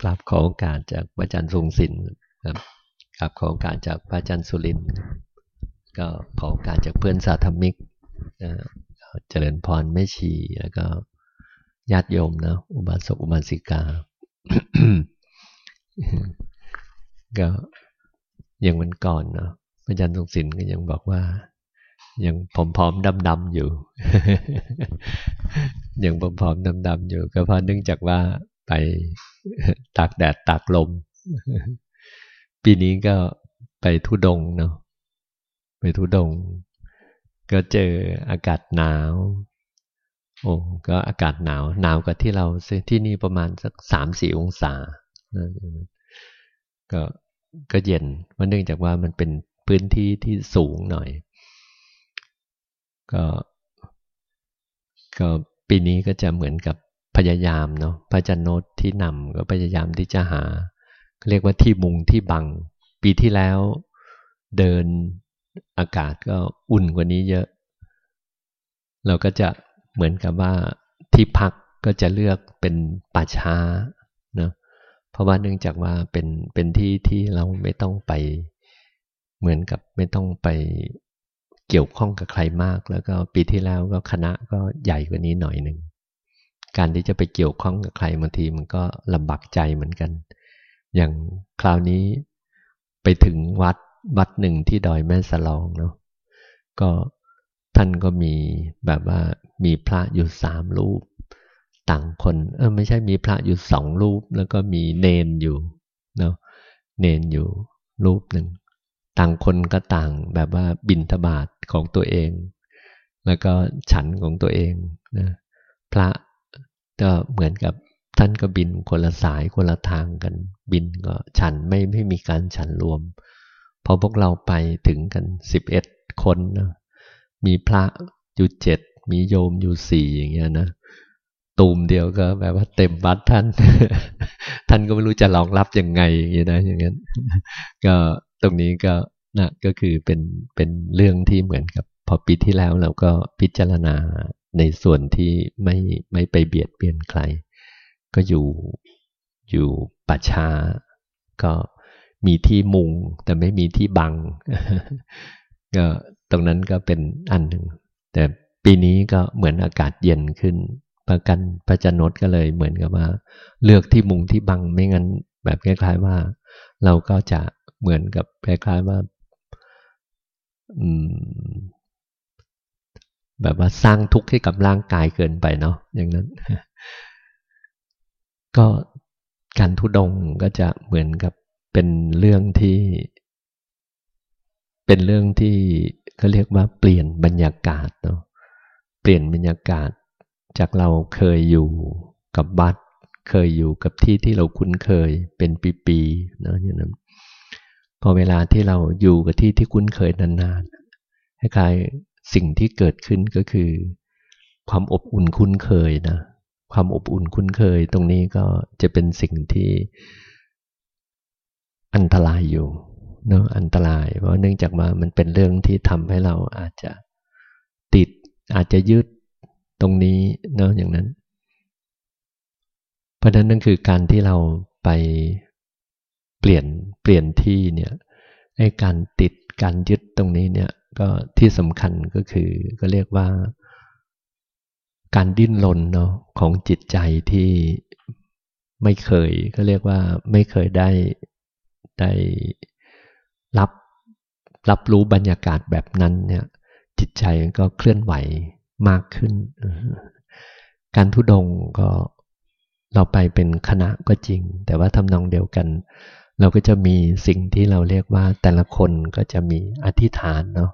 กราบขอโอกาสจากพระอาจารย์ทรงศิลป์ครับกราบขอโอกาสจากพระอาจารย์สุรินทร์ก็ขอโอกาสจากเพื่อนสาธมิกเจริญพรไม่ชีแล้วก็ญาติโยมนะอุบาสกอุบาสิกา ก็ยังวันก่อนเนาะพระอาจารย์ทรงศิลป์ก็ยังบอกว่ายังผอมๆดำๆอยู่ ยังผอมๆดำๆอยู่ ก็เพราะเนื่องจากว่า ไปตากแดดตากลม ปีนี้ก็ไปทุดงเนาะไปทุดง ก็เจออากาศหนาว โอ้ก็อากาศหนาว หนาวกว่าที่เราที่นี่ประมาณสักสามสี่องศาก็ก็เย็นมันเนื่องจากว่ามันเป็นพื้นที่ที่สูงหน่อย ก็ก็ปีนี้ก็จะเหมือนกับ พยายามเนาะพระจันโนตที่นำก็พยายามที่จะหา เรียกว่าที่มุงที่บัง ปีที่แล้วเดินอากาศก็อุ่นกว่านี้เยอะ เราก็จะเหมือนกับว่าที่พักก็จะเลือกเป็นป่าช้าเนาะเพราะว่าเนื่องจากว่าเป็นเป็นที่ที่เราไม่ต้องไปเหมือนกับไม่ต้องไปเกี่ยวข้องกับใครมาก แล้วก็ปีที่แล้วก็คณะก็ใหญ่กว่านี้หน่อยหนึ่ง การที่จะไปเกี่ยวข้องกับใครบางทีมันก็ลำบากใจเหมือนกัน อย่างคราวนี้ไปถึงวัดวัดหนึ่งที่ดอยแม่สลองเนาะก็ท่านก็มีแบบว่ามีพระอยู่สามรูป ต่างคนเออไม่ใช่มีพระอยู่สองรูป แล้วก็มีเนนอยู่เนาะเนนอยู่รูปหนึ่งต่างคนก็ต่างแบบว่าบินทบาทของตัวเอง แล้วก็ฉันของตัวเองนะพระ ก็เหมือนกับท่านก็บินคนละสายคนละทางกัน บินก็ฉันไม่ไม่มีการฉันรวม พอพวกเราไปถึงกันสิบเอ็ดคนนะมีพระอยู่เจ็ดมีโยมอยู่สี่อย่างเงี้ยนะตูมเดียวก็แบบว่าเต็มวัดท่าน ท่านก็ไม่รู้จะรองรับยังไงอย่างเงี้ยนะอย่างนั้นก็ตรงนี้ก็นะก็คือเป็นเป็นเรื่องที่เหมือนกับ พอปีที่แล้วเราก็พิจารณาในส่วนที่ไม่ไม่ไปเบียดเบียนใคร ก็อยู่อยู่ป่าช้า ก็มีที่มุงแต่ไม่มีที่บังก็ตรงนั้นก็เป็นอันหนึ่ง แต่ปีนี้ก็เหมือนอากาศเย็นขึ้น ประกันประจันนก็เลยเหมือนกับว่า เลือกที่มุงที่บังไม่งั้นแบบคล้าย ๆว่า เราก็จะเหมือนกับคล้ายๆว่า อืม แบบว่าสร้างทุกข์ให้กับร่างกายเกินไปเนาะอย่างนั้น ก็การทุดงก็จะเหมือนกับเป็นเรื่องที่ เป็นเรื่องที่เขาเรียกว่าเปลี่ยนบรรยากาศเนาะเปลี่ยนบรรยากาศ จากเราเคยอยู่กับบัดเคยอยู่กับที่ที่เราคุ้นเคยเป็นปีๆเนาะอย่างนั้นพอเวลาที่เราอยู่กับที่ที่คุ้นเคยนานๆคล้าย สิ่งที่เกิดขึ้นก็คือ ความอบอุ่นคุ้นเคยนะ ความอบอุ่นคุ้นเคย ตรงนี้ก็จะเป็นสิ่งที่อันตรายอยู่เนาะอันตราย เพราะเนื่องจากว่ามันเป็นเรื่องที่ทำให้เราอาจจะติดอาจจะยึดตรงนี้เนาะอย่างนั้น เพราะนั้นนั่นคือการที่เราไปเปลี่ยนเปลี่ยนที่เนี่ยไอ้การติดการยึดตรงนี้เนี่ย ก็ที่สำคัญก็คือก็เรียกว่า การดิ้นรนเนาะของจิตใจที่ไม่เคย ก็เรียกว่าไม่เคยได้ได้รับรับรู้บรรยากาศแบบนั้นเนี่ย จิตใจก็เคลื่อนไหวมากขึ้น การทุดงก็เราไปเป็นคณะก็จริง แต่ว่าทำนองเดียวกัน เราก็จะมีสิ่งที่เราเรียกว่าแต่ละคนก็จะมีอธิษฐานเนาะ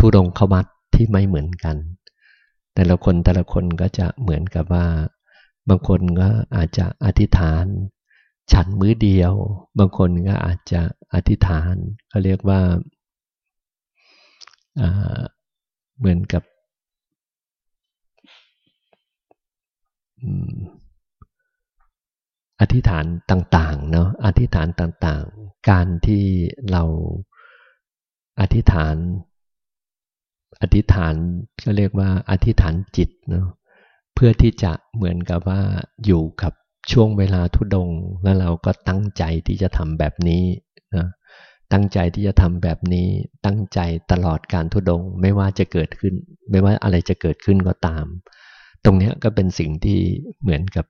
ทุดงขวัตที่ไม่เหมือนกัน แต่ละคนแต่ละคนก็จะเหมือนกับว่า บางคนก็อาจจะอธิษฐาน ฉันมื้อเดียว บางคนก็อาจจะอธิษฐานเขาเรียกว่าเหมือนกับอธิษฐานต่างๆเนาะอธิษฐานต่างๆ การที่เราอธิษฐาน อธิษฐานก็เรียกว่าอธิษฐานจิตเนาะเพื่อที่จะเหมือนกับว่าอยู่กับช่วงเวลาทุดง แล้วเราก็ตั้งใจที่จะทำแบบนี้นะตั้งใจที่จะทำแบบนี้ตั้งใจตลอดการทุดง ไม่ว่าจะเกิดขึ้น ไม่ว่าอะไรจะเกิดขึ้นก็ตาม ตรงนี้ก็เป็นสิ่งที่เหมือนกับ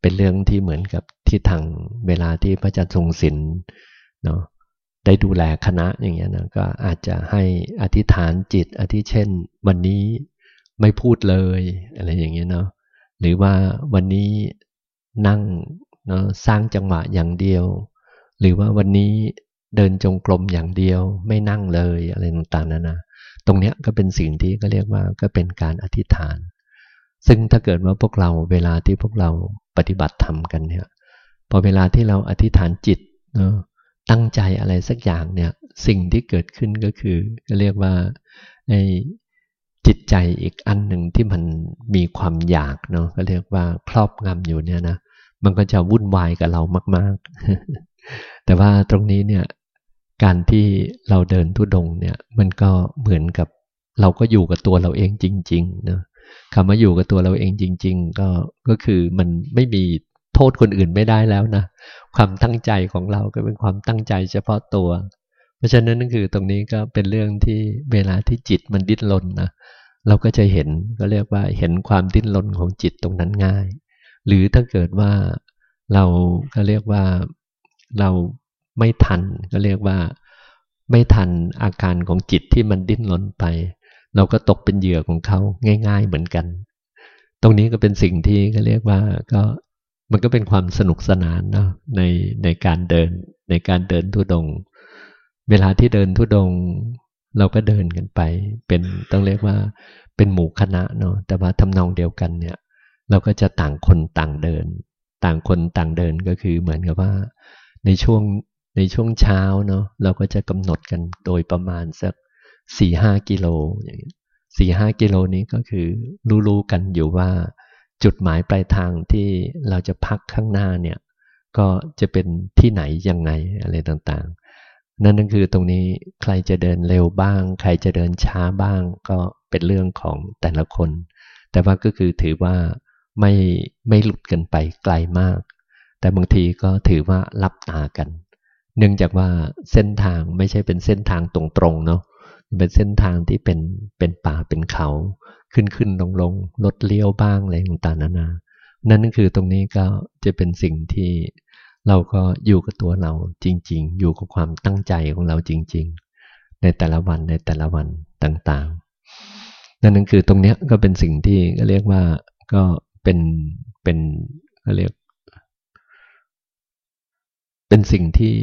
เป็นเรื่องที่เหมือนกับที่ทางเวลาที่พระอาจารย์ทรงศิลเนาะ ได้ดูแลคณะอย่างเงี้ยนะก็อาจจะให้อธิษฐานจิตอธิเช่น วันนี้ไม่พูดเลยอะไรอย่างเงี้ยเนาะหรือว่าวันนี้นั่งเนาะสร้างจังหวะอย่างเดียว หรือว่าวันนี้เดินจงกรมอย่างเดียว ไม่นั่งเลยอะไรต่างๆนานาตรงเนี้ยก็เป็นสิ่งที่ก็เรียกว่าก็เป็นการอธิษฐาน ซึ่งถ้าเกิดว่าพวกเราเวลาที่พวกเราปฏิบัติธรรมกันเนี่ยพอเวลาที่เราอธิษฐานจิตเนาะ ตั้งใจอะไรสักอย่างเนี่ยสิ่งที่เกิดขึ้นก็คือก็เรียกว่าไอ้จิตใจอีกอันหนึ่งที่มันมีความอยากเนาะก็เรียกว่าครอบงำอยู่เนี่ยนะมันก็จะวุ่นวายกับเรามาก ๆ แต่ว่าตรงนี้เนี่ยการที่เราเดินทุดงเนี่ยมันก็เหมือนกับเราก็อยู่กับตัวเราเองจริงๆนะคำว่าอยู่กับตัวเราเองจริง ๆ ก็ก็คือมันไม่มี โทษคนอื่นไม่ได้แล้วนะความตั้งใจของเราก็เป็นความตั้งใจเฉพาะตัว เพราะฉะนั้นนั่นคือตรงนี้ก็เป็นเรื่องที่เวลาที่จิตมันดิ้นรนนะเราก็จะเห็นก็เรียกว่าเห็นความดิ้นรนของจิตตรงนั้นง่าย หรือถ้าเกิดว่าเราก็เรียกว่าเราไม่ทันก็เรียกว่าไม่ทันอาการของจิตที่มันดิ้นรนไป เราก็ตกเป็นเหยื่อของเขาง่าย ๆ เหมือนกัน ตรงนี้ก็เป็นสิ่งที่ก็เรียกว่าก็ มันก็เป็นความสนุกสนานเนาะในในการเดิน ในการเดินทุดง เวลาที่เดินทุดง เราก็เดินกันไป เป็นต้องเรียกว่าเป็นหมู่คณะเนาะแต่ว่าทำนองเดียวกันเนี่ย เราก็จะต่างคนต่างเดิน ต่างคนต่างเดินก็คือเหมือนกับว่า ในช่วงในช่วงเช้าเนาะเราก็จะกำหนดกันโดยประมาณสักสี่ห้ากิโลอย่างสี่ห้ากิโลนี้ก็คือรู้ๆกันอยู่ว่า จุดหมายปลายทางที่เราจะพักข้างหน้าเนี่ยก็จะเป็นที่ไหนยังไงอะไรต่างๆ นั่นก็คือตรงนี้ใครจะเดินเร็วบ้าง ใครจะเดินช้าบ้าง ก็เป็นเรื่องของแต่ละคน แต่ว่าก็คือถือว่าไม่ไม่หลุดกันไปไกลมาก แต่บางทีก็ถือว่ารับตากัน เนื่องจากว่าเส้นทางไม่ใช่เป็นเส้นทางตรงๆเนาะ เป็นเส้นทางที่เป็นเป็นป่าเป็นเขา ขึ้นขึ้นลงลงลดเลี้ยวบ้างอะไรต่างๆนานา นั่นก็คือตรงนี้ก็จะเป็นสิ่งที่เราก็อยู่กับตัวเราจริง ๆ อยู่กับความตั้งใจของเราจริง ๆ ในแต่ละวันในแต่ละวันต่างๆ นั่นนั่นคือตรงนี้ก็เป็นสิ่งที่ก็เรียกว่าก็เป็นเป็นก็เรียก เป็นสิ่งที่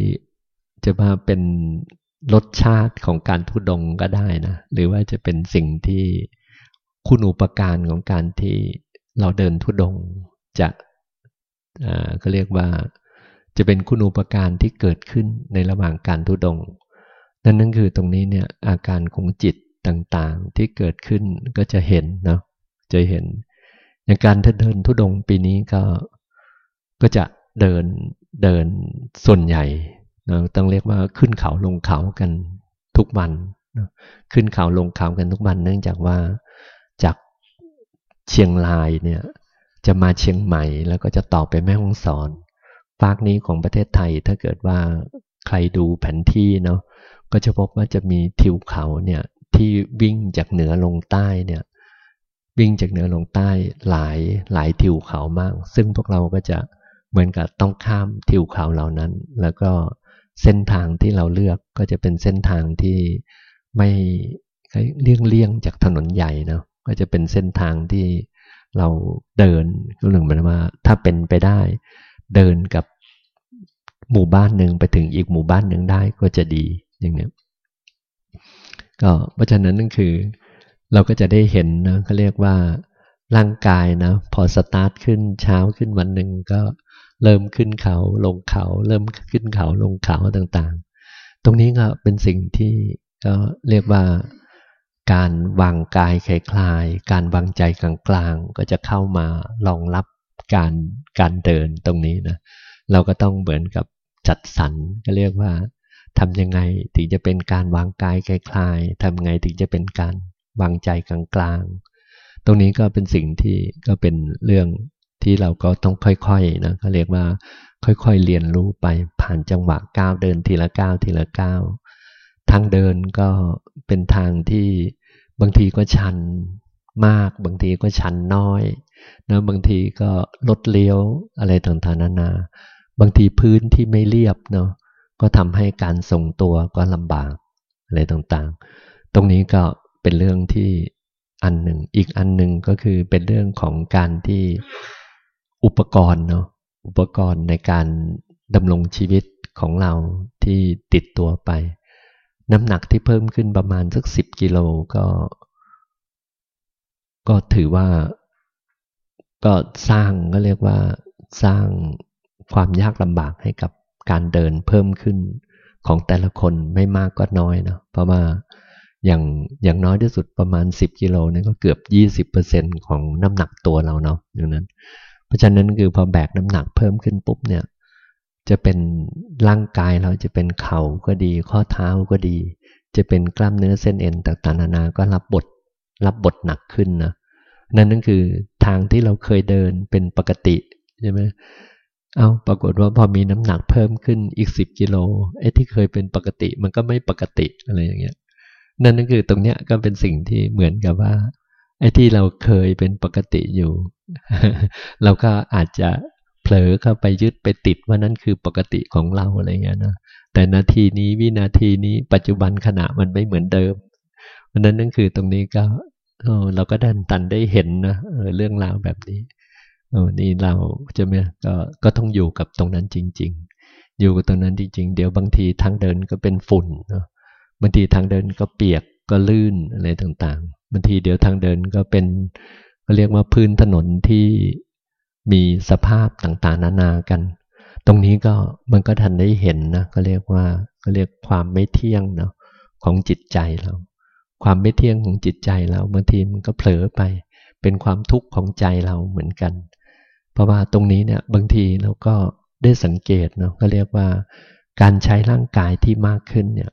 จะมาเป็น รสชาติของการทุดงก็ได้นะ หรือว่าจะเป็นสิ่งที่คุณอุปการของการที่เราเดินทุดงจะเขาเรียกว่าจะเป็นคุณอุปการที่เกิดขึ้นในระหว่างการทุดง นั่นนั่นคือตรงนี้เนี่ยอาการของจิตต่างๆที่เกิดขึ้นก็จะเห็นเนาะจะเห็นอย่างการเดินทุดงปีนี้ก็ก็จะเดินเดินส่วนใหญ่ เราต้องเรียกว่าขึ้นเขาลงเขากันทุกวันขึ้นเขาลงเขากันทุกวัน เนื่องจากว่าจากเชียงรายเนี่ยจะมาเชียงใหม่แล้วก็จะต่อไปแม่ฮ่องสอนภาคนี้ของประเทศไทยถ้าเกิดว่าใครดูแผนที่เนาะก็จะพบว่าจะมีทิวเขาเนี่ยที่วิ่งจากเหนือลงใต้เนี่ยวิ่งจากเหนือลงใต้หลายหลายทิวเขามาก ซึ่งพวกเราก็จะเหมือนกับต้องข้ามทิวเขาเหล่านั้น แล้วก็ เส้นทางที่เราเลือกก็จะเป็นเส้นทางที่ไม่เลี่ยงเลี่ยงจากถนนใหญ่เนาะก็จะเป็นเส้นทางที่เราเดินก็หนึ่งหมายว่า ถ้าเป็นไปได้ เดินกับหมู่บ้านหนึ่งไปถึงอีกหมู่บ้านหนึ่งได้ก็จะดีอย่างนี้ยก็เพราะฉะนั้นนั่นคือ เราก็จะได้เห็นนะเขาเรียกว่าร่างกายนะ พอสตาร์ทขึ้นเช้าขึ้นวันหนึ่งก็ เริ่มขึ้นเขาลงเขา เริ่มขึ้นเขาลงเขาต่างๆ ตรงนี้ก็เป็นสิ่งที่ก็เรียกว่าการวางกายคลายการวางใจกลางๆก็จะเข้ามารองรับการการเดินตรงนี้นะเราก็ต้องเหมือนกับจัดสรรก็เรียกว่าทำยังไงถึงจะเป็นการวางกายคลายทำยังไงถึงจะเป็นการวางใจกลางๆตรงนี้ก็เป็นสิ่งที่ก็เป็นเรื่อง ที่เราก็ต้องค่อยๆนะเขาเรียกว่าค่อยๆเรียนรู้ไปผ่านจังหวะก้าวเดินทีละก้าวทีละก้าวทางเดินก็เป็นทางที่บางทีก็ชันมาก บางทีก็ชันน้อยนะบางทีก็ลดเลี้ยวอะไรต่างๆนานา บางทีพื้นที่ไม่เรียบเนาะก็ทำให้การทรงตัวก็ลำบากอะไรต่างๆ ตรงนี้ก็เป็นเรื่องที่อันหนึ่ง อีกอันหนึ่งก็คือเป็นเรื่องของการที่ อุปกรณ์เนาะอุปกรณ์ในการดำรงชีวิตของเราที่ติดตัวไป น้ำหนักที่เพิ่มขึ้นประมาณสักสิบกิโลก็ ก็ถือว่าก็สร้างก็เรียกว่าสร้างความยากลำบากให้กับการเดินเพิ่มขึ้นของแต่ละคนไม่มากก็น้อยนะเพราะว่าอย่างอย่างน้อยที่สุดประมาณ 10กิโลนี่ก็เกือบ 20%ของน้ำหนักตัวเราเนาะอย่างนั้น ราะฉะนั้นคือพอแบกน้ำหนักเพิ่มขึ้นปุ๊บเนี่ยจะเป็นร่างกายเราจะเป็นเข่าก็ดี ข้อเท้าก็ดี จะเป็นกล้ามเนื้อเส้นเอ็นต่างๆนานาก็รับบทรับบทหนักขึ้นนะนั่นนั่นคือทางที่เราเคยเดินเป็นปกติใช่ไหมเอาปรากฏว่าพอมีน้ำหนักเพิ่มขึ้นอีกสิบกิโลไอ้ที่เคยเป็นปกติมันก็ไม่ปกติอะไรอย่างเงี้ยนั่นนั่นคือตรงเนี้ยก็เป็นสิ่งที่เหมือนกับว่าไอ้ที่เราเคยเป็นปกติอยู่ เราก็อาจจะเผลอเข้าไปยึดไปติดว่านั่นคือปกติของเราอะไรเงี้ยนะแต่นาทีนี้วินาทีนี้ปัจจุบันขณะมันไม่เหมือนเดิมเพราะนั้นนั่นคือตรงนี้ก็เราก็ดันตันได้เห็นนะเรื่องราวแบบนี้เออนี่เราจะไหมก็ก็ต้องอยู่กับตรงนั้นจริง ๆ อยู่กับตรงนั้นจริง ๆ เดี๋ยวบางทีทางเดินก็เป็นฝุ่นนะบางทีทางเดินก็เปียกก็ลื่นอะไรต่างๆบางทีเดี๋ยวทางเดินก็เป็น ก็เรียกว่าพื้นถนนที่มีสภาพต่างๆ นานากัน ตรงนี้ก็มันก็ทันได้เห็นนะก็เรียกว่าก็เรียกความไม่เที่ยงเนาะของจิตใจเรา ความไม่เที่ยงของจิตใจเราบางทีมันก็เผลอไป เป็นความทุกข์ของใจเราเหมือนกัน เพราะว่าตรงนี้เนี่ยบางทีเราก็ได้สังเกตเนาะก็เรียกว่าการใช้ร่างกายที่มากขึ้นเนี่ย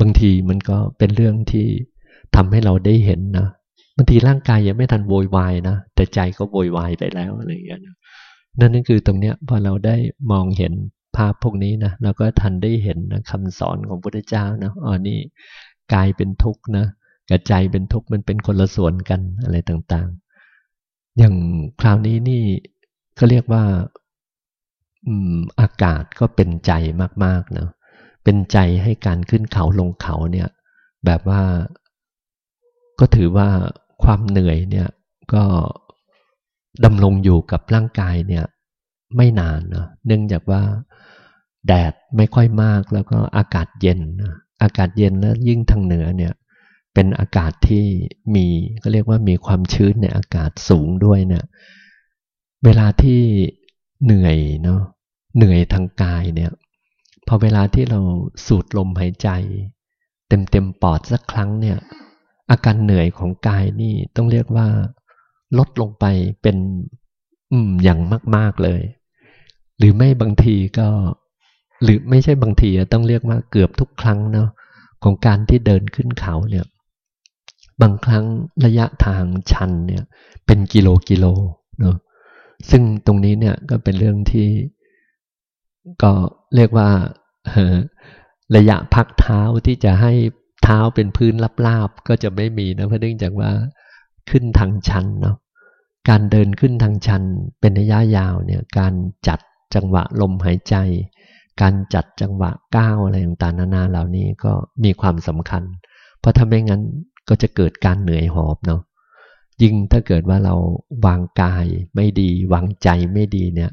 บางทีมันก็เป็นเรื่องที่ทำให้เราได้เห็นนะางทีร่างกายยังไม่ทันโวยวายนะแต่ใจก็โวยวายไปแล้วอะไรอย่างเงี้ยนั่นนั่นคือตรงเนี้ยพอเราได้มองเห็นภาพพวกนี้นะเราก็ทันได้เห็นนะคำสอนของพระพุทธเจ้านะอ๋อนี่กายเป็นทุกข์นะกับใจเป็นทุกข์มันเป็นคนละส่วนกันอะไรต่างๆ อย่างคราวนี้นี่ก็เรียกว่าอากาศก็เป็นใจมากๆนะเป็นใจให้การขึ้นเขาลงเขาเนี่ย แบบว่าก็ถือว่า ความเหนื่อยเนี่ยก็ดำรงอยู่กับร่างกายเนี่ยไม่นานเนาะเนื่องจากว่าแดดไม่ค่อยมากแล้วก็อากาศเย็น อากาศเย็นแล้วยิ่งทางเหนือเนี่ยเป็นอากาศที่มีก็เรียกว่ามีความชื้นในอากาศสูงด้วยเนี่ยเวลาที่เหนื่อยเนาะเหนื่อยทางกายเนี่ยพอเวลาที่เราสูดลมหายใจ เต็มเต็มปอดสักครั้งเนี่ย อาการเหนื่อยของกายนี่ต้องเรียกว่า ลดลงไปเป็น อืมอย่างมาก ๆเลย หรือไม่บางทีก็ หรือไม่ใช่บางทีต้องเรียกว่าเกือบทุกครั้งเนาะของการที่เดินขึ้นเขาเนี่ย บางครั้งระยะทางชันเนี่ย เป็นกิโลกิโลเนาะซึ่งตรงนี้เนี่ยก็เป็นเรื่องที่ ก็เรียกว่าระยะพักเท้าที่จะให้ เท้าเป็นพื้นลาบๆก็จะไม่มีนะเพราะเนื่องจากว่าขึ้นทางชันเนาะการเดินขึ้นทางชันเป็นระยะยาวเนี่ยการจัดจังหวะลมหายใจ การจัดจังหวะก้าวอะไรต่างๆนานาเหล่านี้ก็มีความสำคัญ เพราะถ้าไม่งั้นก็จะเกิดการเหนื่อยหอบเนาะยิ่งถ้าเกิดว่าเราวางกายไม่ดี วางใจไม่ดีเนี่ย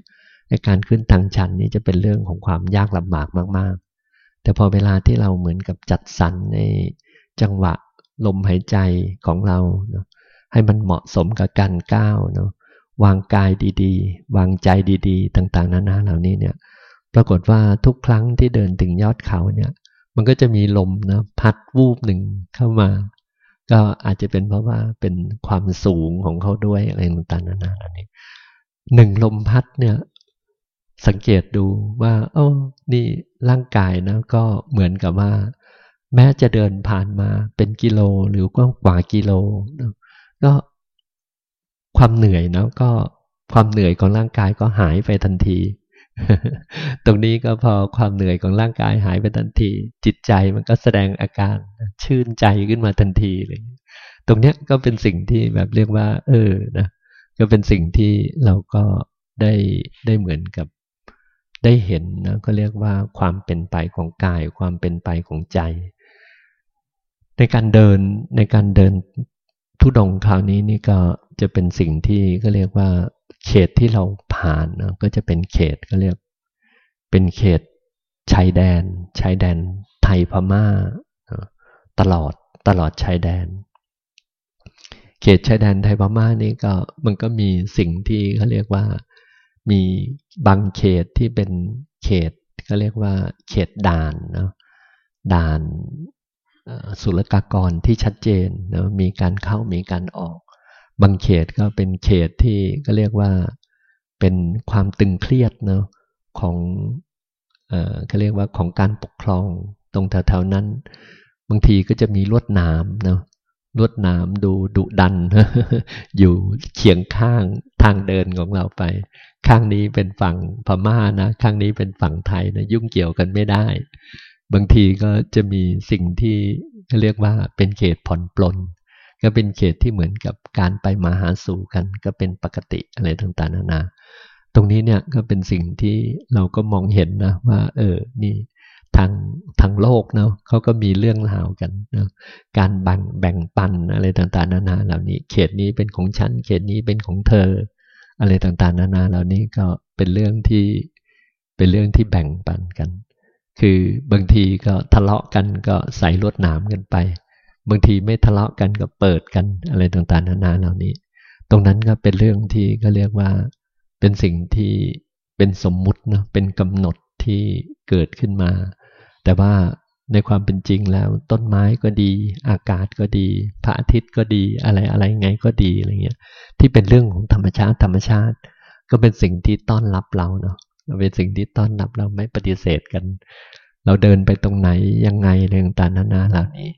ในการขึ้นทางชันนี้จะเป็นเรื่องของความยากลำบากมากๆ แต่พอเวลาที่เราเหมือนกับจัดสรรในจังหวะลมหายใจของเราเนาะให้มันเหมาะสมกับการก้าวเนาะวางกายดีๆ วางใจดีๆ ต่างๆนานาเหล่านี้เนี่ยปรากฏว่าทุกครั้งที่เดินถึงยอดเขาเนี่ย มันก็จะมีลมนะพัดวูบหนึ่งเข้ามา ก็อาจจะเป็นเพราะว่าเป็นความสูงของเขาด้วยอะไรต่างๆนานาเหล่านี้หนึ่งลมพัดเนี่ย สังเกตดูว่าโอ้นี่ร่างกายนะก็เหมือนกับว่า แม้จะเดินผ่านมาเป็นกิโลหรือก็กว่ากิโลก็ความเหนื่อยนะก็ความเหนื่อยของร่างกายก็หายไปทันที ตรงนี้ก็พอความเหนื่อยของร่างกายหายไปทันที จิตใจมันก็แสดงอาการชื่นใจขึ้นมาทันทีเลย ตรงเนี้ยก็เป็นสิ่งที่แบบเรียกว่า เออนะก็เป็นสิ่งที่เราก็ได้ได้เหมือนกับ ได้เห็นนะก็เรียกว่าความเป็นไปของกาย ความเป็นไปของใจ ในการเดินในการเดินทุดงคราวนี้นี่ก็จะเป็นสิ่งที่ก็เรียกว่า เขตที่เราผ่านนะก็จะเป็นเขตก็เรียก เป็นเขตชายแดนชายแดนไทยพม่า ตลอดตลอดชายแดน เขตชายแดนไทยพม่านี่ก็มันก็มีสิ่งที่เขาเรียกว่า มีบางเขตที่เป็นเขตก็เรียกว่า เขตด่านเนาะด่านศุลกากรที่ชัดเจนเนาะมีการเข้ามีการออก บางเขตก็เป็นเขตที่ก็เรียกว่าเป็นความตึงเครียดเนาะของเขาเรียกว่าของการปกครองตรงแถวๆนั้น บางทีก็จะมีลวดหนามเนาะ ลวดหนามดูดุดัน อยู่เคียงข้างทางเดินของเราไป ข้างนี้เป็นฝั่งพม่านะ ข้างนี้เป็นฝั่งไทยนะ ยุ่งเกี่ยวกันไม่ได้ บางทีก็จะมีสิ่งที่เรียกว่าเป็นเขตผ่อนปลน ก็เป็นเขตที่เหมือนกับการไปมาหาสู่กัน ก็เป็นปกติอะไรต่างๆนานา ตรงนี้เนี่ยก็เป็นสิ่งที่เราก็มองเห็นนะว่า เออ นี่ ทางทางโลกเนาะเขาก็มีเรื่องราวกันนะการแบ่งแบ่งปันอะไรต่างๆ นานาเหล่านี้ เขตนี้เป็นของฉัน เขตนี้เป็นของเธอ อะไรต่างๆ นานาเหล่านี้ก็เป็นเรื่องที่เป็นเรื่องที่แบ่งปันกัน คือบางทีก็ทะเลาะกันก็ใส่ลวดหนามกันไป บางทีไม่ทะเลาะกันก็เปิดกันอะไรต่างๆ นานาเหล่านี้ ตรงนั้นก็เป็นเรื่องที่ก็เรียกว่าเป็นสิ่งที่เป็นสมมุติเนาะเป็นกำหนดที่เกิดขึ้นมา แต่ว่าในความเป็นจริงแล้วต้นไม้ก็ดี อากาศก็ดี พระอาทิตย์ก็ดีอะไรอะไรไงก็ดีอะไรเงี้ยที่เป็นเรื่องของธรรมชาติธรรมชาติ ก็เป็นสิ่งที่ต้อนรับเราเนาะเป็นสิ่งที่ต้อนรับเราไม่ปฏิเสธกัน เราเดินไปตรงไหนยังไงเรื่องต่างๆนานาเหล่านี้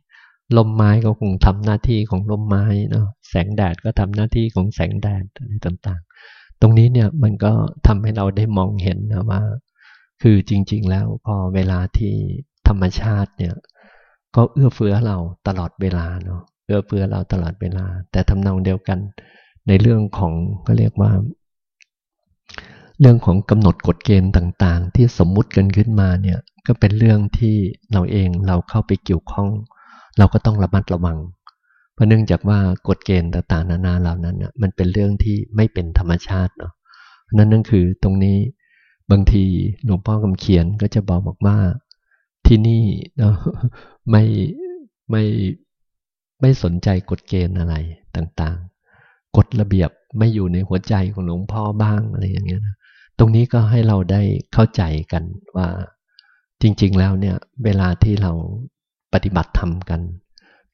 ลมไม้ก็คงทำหน้าที่ของลมไม้เนาะแสงแดดก็ทำหน้าที่ของแสงแดดอะไรต่างๆ ตรงนี้เนี่ยมันก็ทำให้เราได้มองเห็นนะว่า คือจริง ๆ แล้วพอเวลาที่ธรรมชาติเนี่ย ก็เอื้อเฟื้อเราตลอดเวลาเนาะเอื้อเฟื้อเราตลอดเวลา แต่ทำนองเดียวกันในเรื่องของก็เรียกว่า เรื่องของกำหนดกฎเกณฑ์ต่างๆ ที่สมมุติกันขึ้นมาเนี่ย ก็เป็นเรื่องที่เราเองเราเข้าไปเกี่ยวข้อง เราก็ต้องระมัดระวัง เพราะเนื่องจากว่ากฎเกณฑ์ต่างๆนานาเหล่านั้นเนี่ยมันเป็นเรื่องที่ไม่เป็นธรรมชาติเนาะนั่นนั่นคือตรงนี้ บางทีหลวงพ่อคำเขียนก็จะบอกบอกว่าที่นี่เนาะไม่ไม่ไม่สนใจกฎเกณฑ์อะไรต่างๆ กฎระเบียบไม่อยู่ในหัวใจของหลวงพ่อบ้างอะไรอย่างเงี้ยนะตรงนี้ก็ให้เราได้เข้าใจกันว่าจริง ๆ แล้วเนี่ยเวลาที่เราปฏิบัติธรรมกัน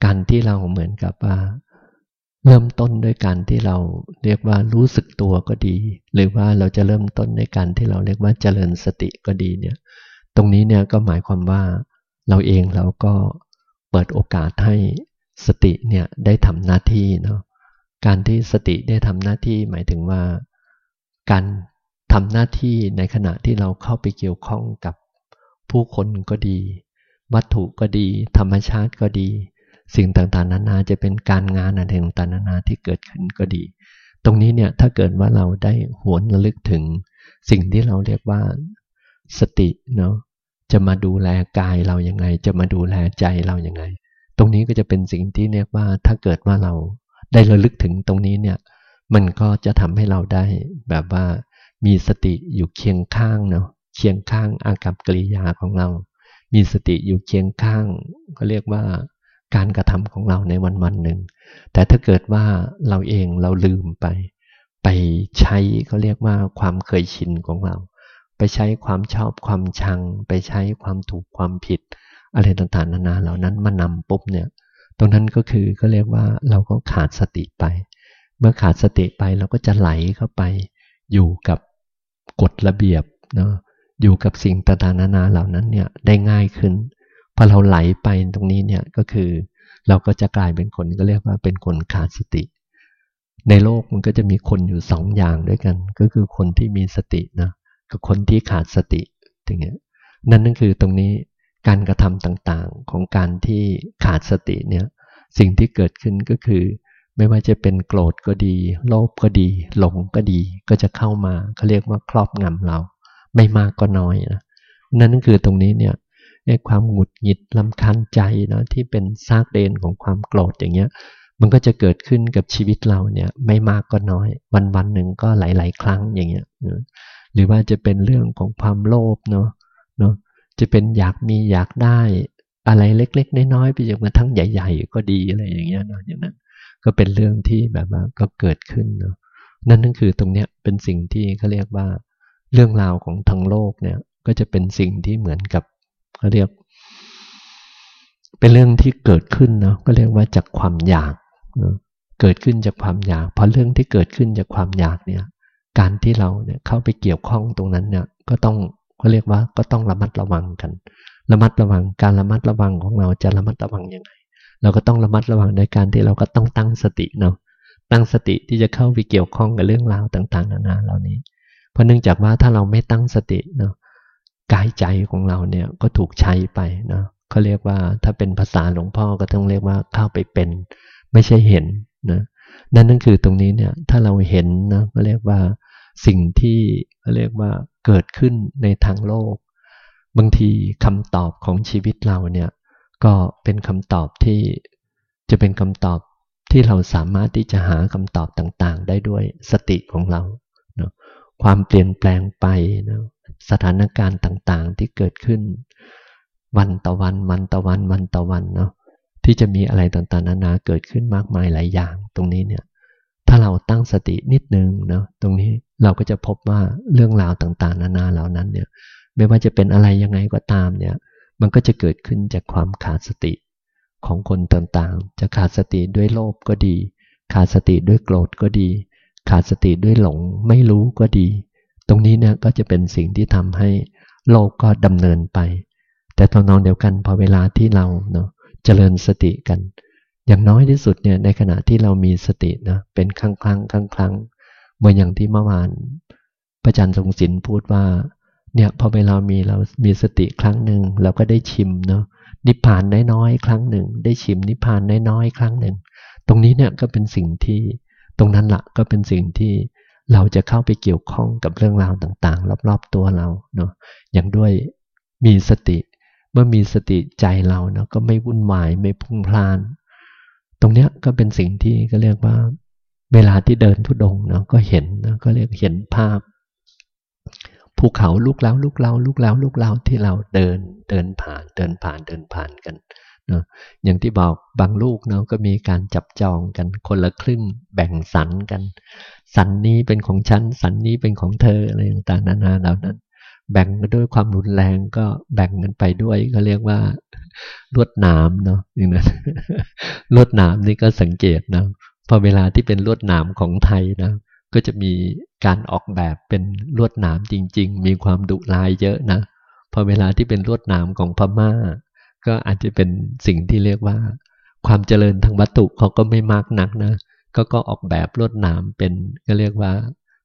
การที่เราเหมือนกับว่า เริ่มต้นด้วยการที่เราเรียกว่ารู้สึกตัวก็ดี หรือว่าเราจะเริ่มต้นในการที่เราเรียกว่าเจริญสติก็ดีเนี่ย ตรงนี้เนี่ยก็หมายความว่าเราเองเราก็เปิดโอกาสให้สติเนี่ยได้ทำหน้าที่เนาะการที่สติได้ทำหน้าที่หมายถึงว่า การทำหน้าที่ในขณะที่เราเข้าไปเกี่ยวข้องกับผู้คนก็ดี วัตถุก็ดี ธรรมชาติก็ดี สิ่งต่างๆ นานาจะเป็นการงานอะไรต่างๆนานาที่เกิดขึ้นก็ดี ตรงนี้เนี่ยถ้าเกิดว่าเราได้หวนระลึกถึง สิ่งที่เราเรียกว่าสติเนาะจะมาดูแลกายเรายังไง จะมาดูแลใจเรายังไง ตรงนี้ก็จะเป็นสิ่งที่เรียกว่าถ้าเกิดว่าเราได้ระลึกถึงตรงนี้เนี่ยมันก็จะทำให้เราได้แบบว่ามีสติอยู่เคียงข้างเนาะเคียงข้างอากับกิริยาของเรา มีสติอยู่เคียงข้างก็เรียกว่า การกระทำของเราในวันวันหนึ่ง แต่ถ้าเกิดว่าเราเองเราลืมไป ไปใช้เขาเรียกว่าความเคยชินของเรา ไปใช้ความชอบความชัง ไปใช้ความถูกความผิด อะไรต่างๆนานาเหล่านั้นมานำปุ๊บเนี่ยตรงนั้นก็คือก็เรียกว่าเราก็ขาดสติไป เมื่อขาดสติไปเราก็จะไหลเข้าไป อยู่กับกฎระเบียบเนาะอยู่กับสิ่งต่างๆนานาเหล่านั้นเนี่ยได้ง่ายขึ้น พอเราไหลไปตรงนี้เนี่ยก็คือเราก็จะกลายเป็นคนก็เรียกว่าเป็นคนขาดสติ ในโลกมันก็จะมีคนอยู่สองอย่างด้วยกัน ก็คือคนที่มีสตินะกับคนที่ขาดสติอย่างเงี้ยนั่นนั่นคือตรงนี้การกระทำต่างๆของการที่ขาดสติเนี่ยสิ่งที่เกิดขึ้นก็คือ ไม่ว่าจะเป็นโกรธก็ดี โลภก็ดี หลงก็ดี ก็จะเข้ามาเขาเรียกว่าครอบงำเรา ไม่มากก็น้อยนะนั่นนั่นคือตรงนี้เนี่ย ความหงุดหงิดลำคาญใจนะที่เป็นซากเดนของความโกรธอย่างเงี้ย มันก็จะเกิดขึ้นกับชีวิตเราเนี่ย ไม่มากก็น้อย วันวันหนึ่งก็หลาย ๆ ครั้งอย่างเงี้ยหรือว่าจะเป็นเรื่องของความโลภเนาะเนาะจะเป็นอยากมีอยากได้อะไรเล็ก ๆ น้อยๆไปจนกระทั่งใหญ่ ๆ ก็ดีอะไรอย่างเงี้ยเนาะอย่างนั้นก็เป็นเรื่องที่แบบว่าก็เกิดขึ้นเนาะนั่นนั่นคือตรงเนี้ยเป็นสิ่งที่เขาเรียกว่า เรื่องราวของทั้งโลกเนี่ยก็จะเป็นสิ่งที่เหมือนกับ เขาเรียก เป็นเรื่องที่เกิดขึ้นเนาะก็เรียกว่าจากความอยากเกิดขึ้นจากความอยากเพราะเรื่องที่เกิดขึ้นจากความอยากเนี่ย การที่เราเนี่ยเข้าไปเกี่ยวข้องตรงนั้นเนี่ยก็ต้องเขาเรียกว่าก็ต้องระมัดระวังกัน ระมัดระวังการระมัดระวังของเราจะระมัดระวังยังไง เราก็ต้องระมัดระวังในการที่เราก็ต้องตั้งสติเนาะตั้งสติที่จะเข้าไปเกี่ยวข้องกับเรื่องราวต่าง ๆ นานาเหล่านี้ เพราะเนื่องจากว่าถ้าเราไม่ตั้งสติเนาะ กายใจของเราเนี่ยก็ถูกใช้ไปเนาะเขาเรียกว่าถ้าเป็นภาษาหลวงพ่อก็ต้องเรียกว่าเข้าไปเป็น ไม่ใช่เห็นนะนั่นนั่นคือตรงนี้เนี่ยถ้าเราเห็นนะก็เรียกว่าสิ่งที่เขาเรียกว่าเกิดขึ้นในทางโลก บางทีคำตอบของชีวิตเราเนี่ยก็เป็นคำตอบที่จะเป็นคำตอบที่เราสามารถที่จะหาคำตอบต่างๆ ได้ด้วยสติของเราเนาะความเปลี่ยนแปลงไปนะ สถานการณ์ต่างๆ ที่เกิดขึ้น วันต่อวันวันต่อวันวันต่อวันเนาะที่จะมีอะไรต่างๆนานาเกิดขึ้นมากมายหลายอย่าง ตรงนี้เนี่ยถ้าเราตั้งสตินิดนึงเนาะตรงนี้เราก็จะพบว่าเรื่องราวต่างๆ นานาเหล่านั้นเนี่ยไม่ว่าจะเป็นอะไรยังไงก็ตามเนี่ยมันก็จะเกิดขึ้นจากความขาดสติของคนต่างๆ จะขาดสติด้วยโลภก็ดี ขาดสติด้วยโกรธก็ดี ขาดสติด้วยหลงไม่รู้ก็ดี ตรงนี้เนี่ยก็จะเป็นสิ่งที่ทำให้โลกก็ดำเนินไป แต่ตอนนองเดียวกันพอเวลาที่เราเนาะเจริญสติกัน อย่างน้อยที่สุดเนี่ยในขณะที่เรามีสตินะเป็นครั้งครั้งครั้งครั้งเมื่ออย่างที่เมื่อวานพระอาจารย์ทรงศิลป์พูดว่าเนี่ยพอเวลามีเรามีสติครั้งหนึ่งเราก็ได้ชิมเนาะนิพพานน้อยๆครั้งหนึ่ง ได้ชิมนิพพานน้อยๆครั้งหนึ่ง ตรงนี้เนี่ยก็เป็นสิ่งที่ตรงนั้นละก็เป็นสิ่งที่ เราจะเข้าไปเกี่ยวข้องกับเรื่องราวต่างๆ รอบๆตัวเราเนาะอย่างด้วยมีสติ เมื่อมีสติใจเราเนาะก็ไม่วุ่นวายไม่พุ่งพลาน ตรงเนี้ยก็เป็นสิ่งที่ก็เรียกว่า เวลาที่เดินทุดงเนาะก็เห็นนะก็เรียกเห็นภาพภูเขาลูกเล้าลูกเล้าลูกเล้าลูกเล้าที่เราเดินเดินผ่านเดินผ่านเดินผ่านกัน นะอย่างที่บอกบางลูกเนาะก็มีการจับจองกันคนละครึ่งแบ่งสรรกัน สันนี้เป็นของฉันสันนี้เป็นของเธออะไรต่างๆนานาเหล่านั้น แบ่งกันด้วยความรุนแรงก็แบ่งกันไปด้วยก็เรียกว่าลวดหนามเนาะอย่างนั้นลวดหนามนี่ก็สังเกตนะพอเวลาที่เป็นลวดหนามของไทยนะก็จะมีการออกแบบเป็นลวดหนามจริง ๆ มีความดุลายเยอะนะพอเวลาที่เป็นลวดหนามของพม่า ก็อาจจะเป็นสิ่งที่เรียกว่า ความเจริญทางวัตถุเขาก็ไม่มากนักนะก็ก็ออกแบบลวดหนามเป็นก็เรียกว่า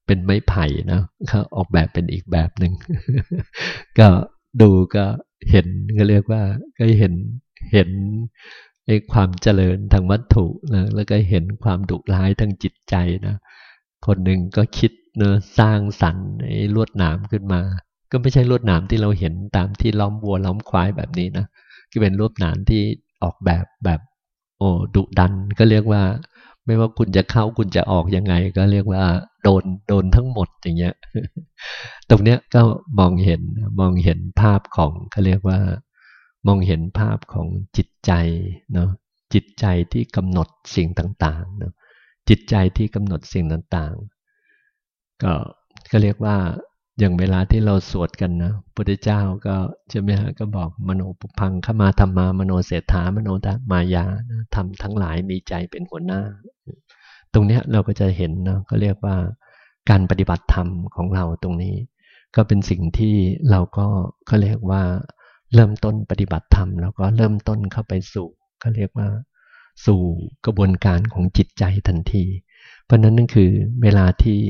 เป็นไม้ไผ่นะเขาออกแบบเป็นอีกแบบหนึ่งก็ดูก็เห็นก็เรียกว่าก็เห็นเห็นไอ้ความเจริญทางวัตถุนะแล้วก็เห็นความดุร้ายทางจิตใจนะคนหนึ่งก็คิดเนะสร้างสรรค์ไอ้ลวดหนามขึ้นมา ก็ไม่ใช่ลวดหนามที่เราเห็นตามที่ล้อมวัวล้อมควายแบบนี้นะ ก็เป็นลวดหนามที่ออกแบบแบบโอ้ดุดันก็เรียกว่า ไม่ว่าคุณจะเข้าคุณจะออกยังไง ก็เรียกว่า โดนโดนทั้งหมดอย่างเงี้ย ตรงเนี้ยก็มองเห็นมองเห็นภาพของเขาเรียกว่า มองเห็นภาพของจิตใจเนาะจิตใจที่กำหนดสิ่งต่างๆเนาะจิตใจที่กำหนดสิ่งต่างๆ ก็ก็เรียกว่า อย่างเวลาที่เราสวดกันนะพุทธเจ้าก็ใช่ไหมฮะก็บอกมโนปุพังขมาธรรมามโนเศรษฐามโนตมายาทำทั้งหลายมีใจเป็นหัวหน้า ตรงเนี้ยเราก็จะเห็นนะก็เรียกว่าการปฏิบัติธรรมของเราตรงนี้ ก็เป็นสิ่งที่เราก็ก็เรียกว่าเริ่มต้นปฏิบัติธรรมแล้วก็เริ่มต้นเข้าไปสู่ก็เรียกว่าสู่กระบวนการของจิตใจทันที เพราะนั้นนั่นคือเวลาที่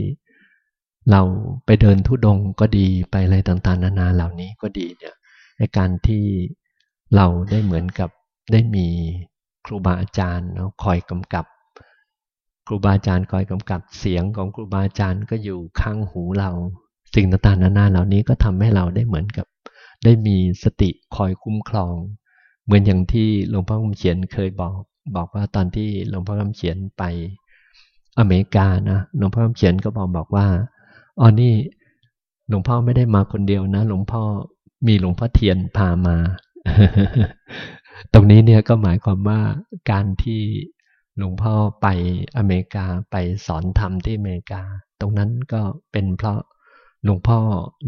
เราไปเดินทุดงก็ดีไปอะไรต่างๆ นานาเหล่านี้ก็ดีเนี่ยในการที่เราได้เหมือนกับได้มีครูบาอาจารย์เนาะคอยกำกับ ครูบาอาจารย์คอยกำกับเสียงของครูบาอาจารย์ก็อยู่ข้างหูเรา สิ่งต่างๆนานาเหล่านี้ก็ทำให้เราได้เหมือนกับ ได้มีสติคอยคุ้มครอง เหมือนอย่างที่หลวงพ่อคำเขียนเคยบอก บอกว่าตอนที่หลวงพ่อคำเขียนไปอเมริกานะหลวงพ่อคำเขียนก็บอกบอกว่า อ๋อนี่หลวงพ่อไม่ได้มาคนเดียวนะ หลวงพ่อมีหลวงพ่อเทียนพามา ตรงนี้เนี่ยก็หมายความว่าการที่หลวงพ่อไปอเมริกาไปสอนธรรมที่อเมริกา ตรงนั้นก็เป็นเพราะหลวงพ่อ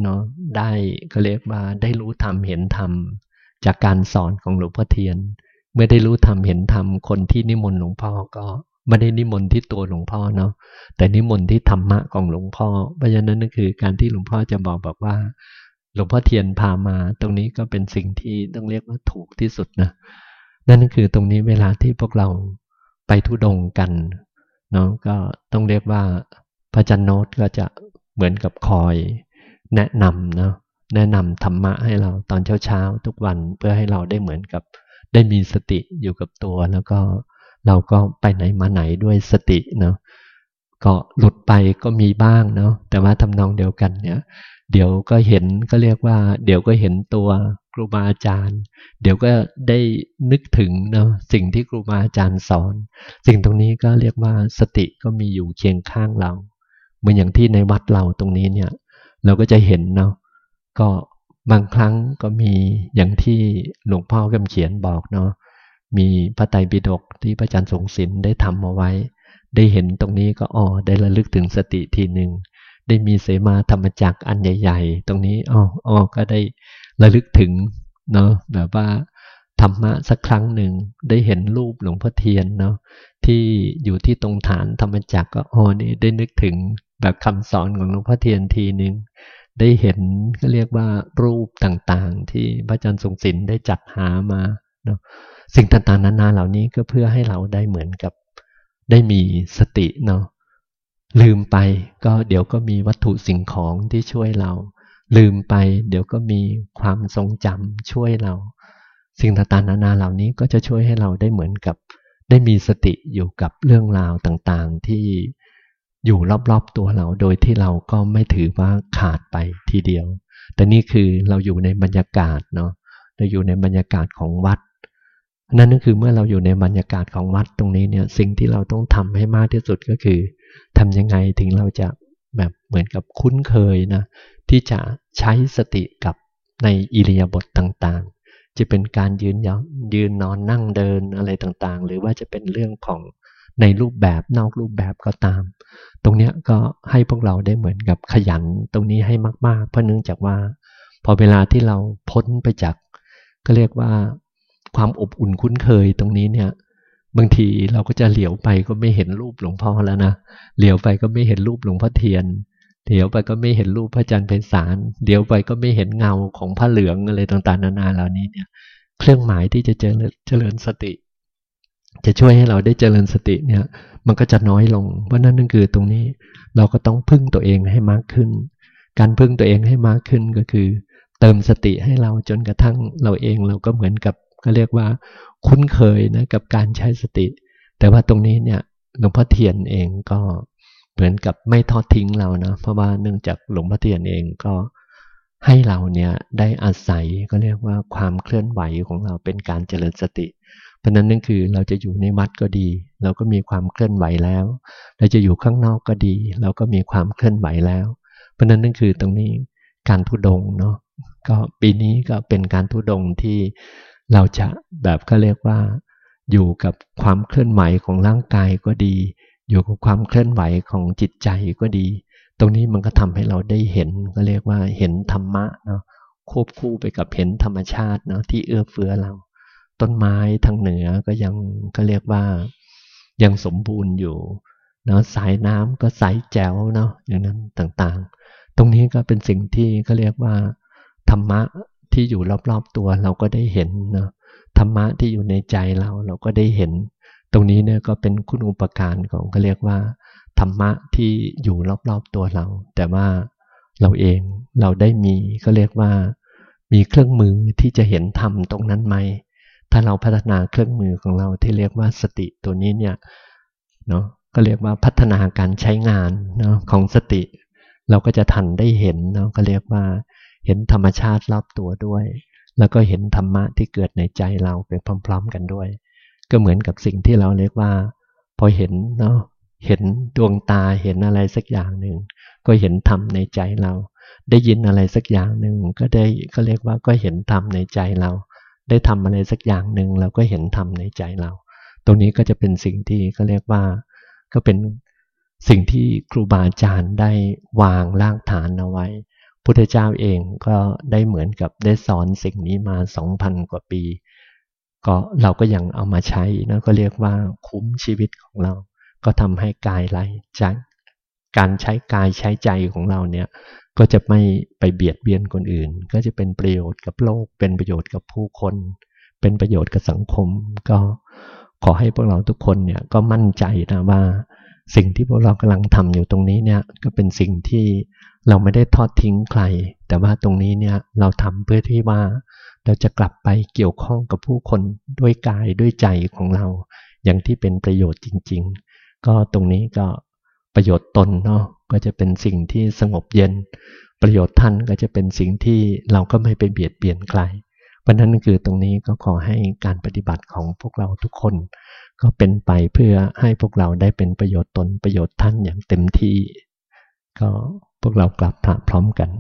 เนาะได้ก็เรียกว่าได้รู้ธรรมเห็นธรรม จากการสอนของหลวงพ่อเทียน เมื่อได้รู้ธรรมเห็นธรรมคนที่นิมนต์หลวงพ่อก็ ไม่ได้นิมนต์ที่ตัวหลวงพ่อเนาะแต่นิมนต์ที่ธรรมะของหลวงพ่อ เพราะฉะนั้นนั่นคือการที่หลวงพ่อจะบอกบอกว่า หลวงพ่อเทียนพามา ตรงนี้ก็เป็นสิ่งที่ต้องเรียกว่าถูกที่สุดนะนั่นคือตรงนี้เวลาที่พวกเราไปทุดงกันเนาะก็ต้องเรียกว่าพระจันโนตก็จะเหมือนกับคอย แนะนำเนาะแนะนำธรรมะให้เราตอนเช้าๆทุกวันเพื่อให้เราได้เหมือนกับได้มีสติอยู่กับตัวแล้วก็ เราก็ไปไหนมาไหนด้วยสติเนาะก็หลุดไปก็มีบ้างเนาะแต่ว่าทำนองเดียวกันเนี่ย เดี๋ยวก็เห็นก็เรียกว่า เดี๋ยวก็เห็นตัวครูบาอาจารย์ เดี๋ยวก็ได้นึกถึงเนาะสิ่งที่ครูบาอาจารย์สอน สิ่งตรงนี้ก็เรียกว่าสติก็มีอยู่เคียงข้างเราเหมือนอย่างที่ในวัดเราตรงนี้เนี่ย เราก็จะเห็นเนาะก็บางครั้งก็มีอย่างที่หลวงพ่อกำเขียนบอกเนาะ มีพระไตรปิฎกที่พระอาจารย์ทรงศิลป์ได้ทำเอาไว้ ได้เห็นตรงนี้ก็อ๋อได้ระลึกถึงสติทีหนึ่งได้มีเสมาธรรมจักอันใหญ่ ๆ ตรงนี้อ๋ออ๋อก็ได้ระลึกถึงเนาะแบบว่าธรรมะสักครั้งหนึ่งได้เห็นรูปหลวงพ่อเทียนเนาะที่อยู่ที่ตรงฐานธรรมจักก็อ๋อนี่ได้นึกถึงแบบคำสอนของหลวงพ่อเทียนทีหนึ่งได้เห็นก็เรียกว่ารูปต่างๆ ที่พระอาจารย์ทรงศิลป์ได้จัดหามา นาะสิ่งต่างๆ นานาเหล่านี้ก็เพื่อให้เราได้เหมือนกับได้มีสติเนาะลืมไปก็เดี๋ยวก็มีวัตถุสิ่งของที่ช่วยเรา ลืมไป เดี๋ยวก็มีความทรงจำช่วยเรา สิ่งต่างๆนานาเหล่านี้ก็จะช่วยให้เราได้เหมือนกับ ได้มีสติอยู่กับเรื่องราวต่างๆ ที่อยู่รอบๆตัวเราโดยที่เราก็ไม่ถือว่าขาดไปทีเดียว แต่นี่คือเราอยู่ในบรรยากาศเนาะเราอยู่ในบรรยากาศของวัด นั่นก็คือเมื่อเราอยู่ในบรรยากาศของวัดตรงนี้เนี่ยสิ่งที่เราต้องทำให้มากที่สุดก็คือทำยังไงถึงเราจะแบบเหมือนกับคุ้นเคยนะที่จะใช้สติกับในอิริยาบถต่างๆ จะเป็นการยืนยยืนนอนนั่งเดินอะไรต่างๆ หรือว่าจะเป็นเรื่องของในรูปแบบนอกรูปแบบก็ตาม ตรงนี้ก็ให้พวกเราได้เหมือนกับขยันตรงนี้ให้มากๆ เพราะเนื่องจากว่า พอเวลาที่เราพ้นไปจากก็เรียกว่า ความอบอุ่นคุ้นเคยตรงนี้เนี่ย บางทีเราก็จะเหลียวไปก็ไม่เห็นรูปหลวงพ่อแล้วนะเหลียวไปก็ไม่เห็นรูปหลวงพ่อเทียนเหลียวไปก็ไม่เห็นรูปพระอาจารย์ไพศาลเดี๋ยวไปก็ไม่เห็นเงาของพระเหลืองอะไรต่างๆนานาเหล่านี้เนี่ย เครื่องหมายที่จะเจริญเจริญสติ จะช่วยให้เราได้เจริญสติเนี่ย มันก็จะน้อยลง เพราะนั่นนั่นคือตรงนี้เราก็ต้องพึ่งตัวเองให้มากขึ้น การพึ่งตัวเองให้มากขึ้นก็คือ เติมสติให้เราจนกระทั่งเราเองเราก็เหมือนกับ ก็เรียกว่าคุ้นเคยนะกับการใช้สติ แต่ว่าตรงนี้เนี่ยหลวงพ่อเทียนเองก็เหมือนกับไม่ทอดทิ้งเรานะเพราะว่าเนื่องจากหลวงพ่อเทียนเองก็ให้เราเนี่ยได้อาศัยก็เรียกว่าความเคลื่อนไหวของเราเป็นการเจริญสติ เพราะนั้นนั่นคือเราจะอยู่ในวัดก็ดี เราก็มีความเคลื่อนไหวแล้ว เราจะอยู่ข้างนอกก็ดี เราก็มีความเคลื่อนไหวแล้ว เพราะนั้นนั่นคือตรงนี้การทุดงเนาะก็ปีนี้ก็เป็นการทุดงที่ เราจะแบบก็เรียกว่า อยู่กับความเคลื่อนไหวของร่างกายก็ดี อยู่กับความเคลื่อนไหวของจิตใจก็ดี ตรงนี้มันก็ทำให้เราได้เห็นก็เรียกว่าเห็นธรรมะเนาะควบคู่ไปกับเห็นธรรมชาติเนาะที่เอื้อเฟื้อเรา ต้นไม้ทางเหนือก็ยังก็เรียกว่ายังสมบูรณ์อยู่เนาะสายน้ำก็ใสแจ๋วเนาะอย่างนั้นต่างๆ ตรงนี้ก็เป็นสิ่งที่ก็เรียกว่าธรรมะ ที่อยู่รอบๆตัวเราก็ได้เห็นนะธรรมะที่อยู่ในใจเราเราก็ได้เห็น ตรงนี้เนี่ยก็เป็นคุณอุปการของก็เรียกว่า ธรรมะที่อยู่รอบๆตัวเรา แต่ว่าเราเองเราได้มีก็เรียกว่า มีเครื่องมือที่จะเห็นธรรมตรงนั้นไหมถ้าเราพัฒนาเครื่องมือของเราที่เรียกว่าสติตัวนี้เนี่ยเนาะก็เรียกว่าพัฒนาการใช้งานเนาะของสติ เราก็จะทันได้เห็นเนาะก็เรียกว่า เห็นธรรมชาติรอบตัวด้วย แล้วก็เห็นธรรมะที่เกิดในใจเราไปพร้อม ๆ กันด้วย ก็เหมือนกับสิ่งที่เราเรียกว่า พอเห็นเนาะเห็นดวงตาเห็นอะไรสักอย่างหนึ่ง ก็เห็นธรรมในใจเรา ได้ยินอะไรสักอย่างหนึ่งก็ได้ก็เรียกว่าก็เห็นธรรมในใจเรา ได้ทำอะไรสักอย่างหนึ่งเราก็เห็นธรรมในใจเรา ตรงนี้ก็จะเป็นสิ่งที่ก็เรียกว่า ก็เป็นสิ่งที่ครูบาอาจารย์ได้วางรากฐานเอาไว้ พุทธเจ้าเองก็ได้เหมือนกับได้สอนสิ่งนี้มาสองพันกว่าปี ก็เราก็ยังเอามาใช้นะก็เรียกว่าคุ้มชีวิตของเรา ก็ทำให้กายไรใจการใช้กายใช้ใจของเราเนี่ยก็จะไม่ไปเบียดเบียนคนอื่น ก็จะเป็นประโยชน์กับโลก เป็นประโยชน์กับผู้คน เป็นประโยชน์กับสังคม ก็ขอให้พวกเราทุกคนเนี่ยก็มั่นใจนะว่า สิ่งที่พวกเรากำลังทำอยู่ตรงนี้เนี่ยก็เป็นสิ่งที่เราไม่ได้ทอดทิ้งใคร แต่ว่าตรงนี้เนี่ยเราทำเพื่อที่ว่าเราจะกลับไปเกี่ยวข้องกับผู้คนด้วยกายด้วยใจของเรา อย่างที่เป็นประโยชน์จริง ๆ ก็ตรงนี้ก็ประโยชน์ตนเนาะก็จะเป็นสิ่งที่สงบเย็น ประโยชน์ท่านก็จะเป็นสิ่งที่เราก็ไม่ไปเบียดเบียนใครเพราะนั้นคือตรงนี้ก็ขอให้การปฏิบัติของพวกเราทุกคน ก็เป็นไปเพื่อให้พวกเราได้เป็นประโยชน์ตนประโยชน์ท่านอย่างเต็มที่ ก็พวกเรากลับพร้อมกัน